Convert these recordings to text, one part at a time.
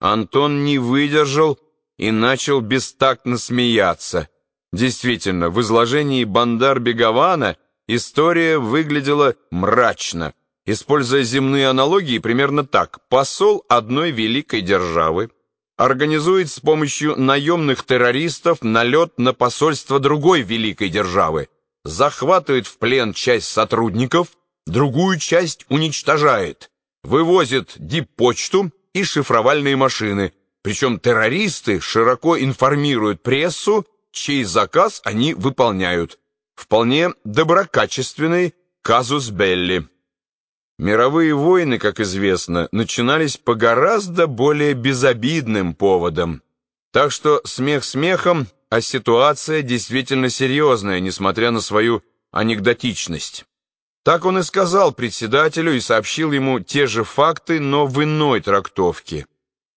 Антон не выдержал и начал бестактно смеяться. Действительно, в изложении Бандар-Бегована история выглядела мрачно. Используя земные аналогии, примерно так. Посол одной великой державы организует с помощью наемных террористов налет на посольство другой великой державы, захватывает в плен часть сотрудников, другую часть уничтожает, вывозит диппочту и шифровальные машины, причем террористы широко информируют прессу, чей заказ они выполняют. Вполне доброкачественный казус белли. Мировые войны, как известно, начинались по гораздо более безобидным поводам. Так что смех смехом, а ситуация действительно серьезная, несмотря на свою анекдотичность. Так он и сказал председателю и сообщил ему те же факты, но в иной трактовке.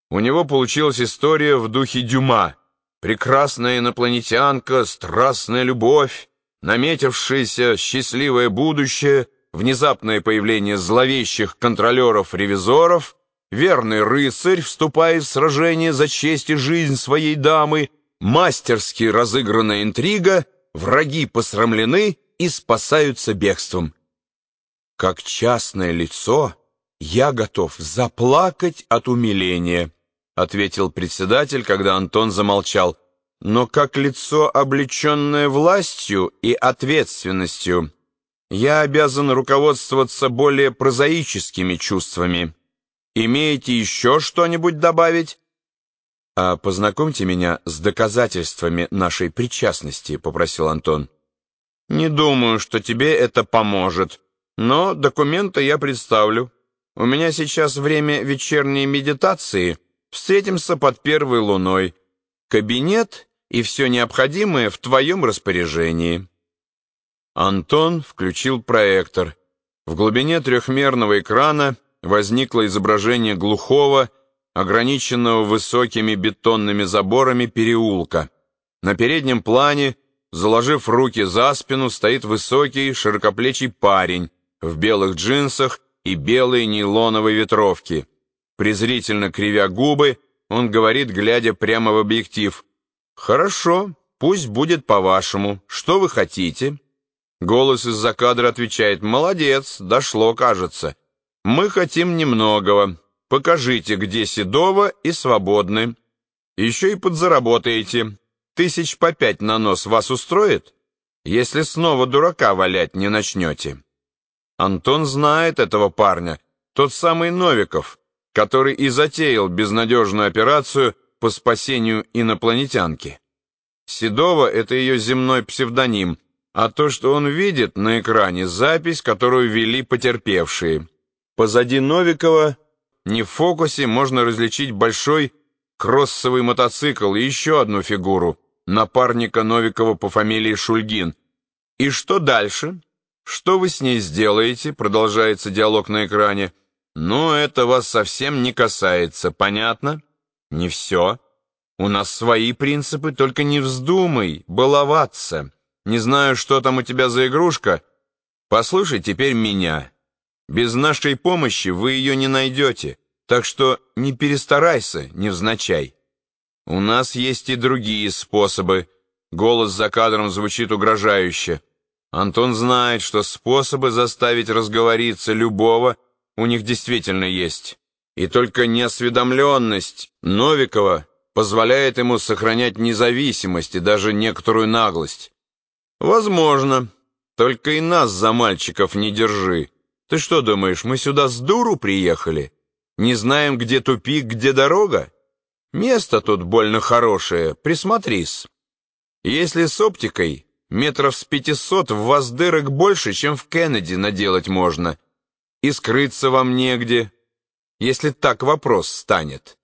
У него получилась история в духе Дюма. Прекрасная инопланетянка, страстная любовь, наметившееся счастливое будущее, внезапное появление зловещих контролеров-ревизоров, верный рыцарь, вступая в сражение за честь и жизнь своей дамы, мастерски разыгранная интрига, враги посрамлены и спасаются бегством. Как частное лицо я готов заплакать от умиления, ответил председатель, когда Антон замолчал. Но как лицо, облеченное властью и ответственностью, я обязан руководствоваться более прозаическими чувствами. Имеете еще что-нибудь добавить? А познакомьте меня с доказательствами нашей причастности, попросил Антон. Не думаю, что тебе это поможет, но документы я представлю. У меня сейчас время вечерней медитации. Встретимся под первой луной. Кабинет и все необходимое в твоем распоряжении». Антон включил проектор. В глубине трехмерного экрана возникло изображение глухого, ограниченного высокими бетонными заборами переулка. На переднем плане, заложив руки за спину, стоит высокий, широкоплечий парень в белых джинсах и белой нейлоновой ветровке. Презрительно кривя губы, он говорит, глядя прямо в объектив. «Хорошо, пусть будет по-вашему. Что вы хотите?» Голос из-за кадра отвечает. «Молодец, дошло, кажется. Мы хотим немногого. Покажите, где Седова и свободны. Еще и подзаработаете. Тысяч по пять на нос вас устроит? Если снова дурака валять не начнете». Антон знает этого парня, тот самый Новиков, который и затеял безнадежную операцию по спасению инопланетянки. Седова — это ее земной псевдоним, а то, что он видит на экране, запись, которую вели потерпевшие. Позади Новикова, не в фокусе, можно различить большой кроссовый мотоцикл и еще одну фигуру, напарника Новикова по фамилии Шульгин. И что дальше? «Что вы с ней сделаете?» — продолжается диалог на экране. «Ну, это вас совсем не касается, понятно?» «Не все. У нас свои принципы, только не вздумай баловаться. Не знаю, что там у тебя за игрушка. Послушай теперь меня. Без нашей помощи вы ее не найдете, так что не перестарайся, невзначай. У нас есть и другие способы». Голос за кадром звучит угрожающе. Антон знает, что способы заставить разговориться любого у них действительно есть. И только неосведомленность Новикова позволяет ему сохранять независимость и даже некоторую наглость. Возможно. Только и нас за мальчиков не держи. Ты что думаешь, мы сюда с дуру приехали? Не знаем, где тупик, где дорога? Место тут больно хорошее, присмотрись. Если с оптикой, Метров с пятисот в вас дырок больше, чем в Кеннеди наделать можно. И скрыться вам негде, если так вопрос станет.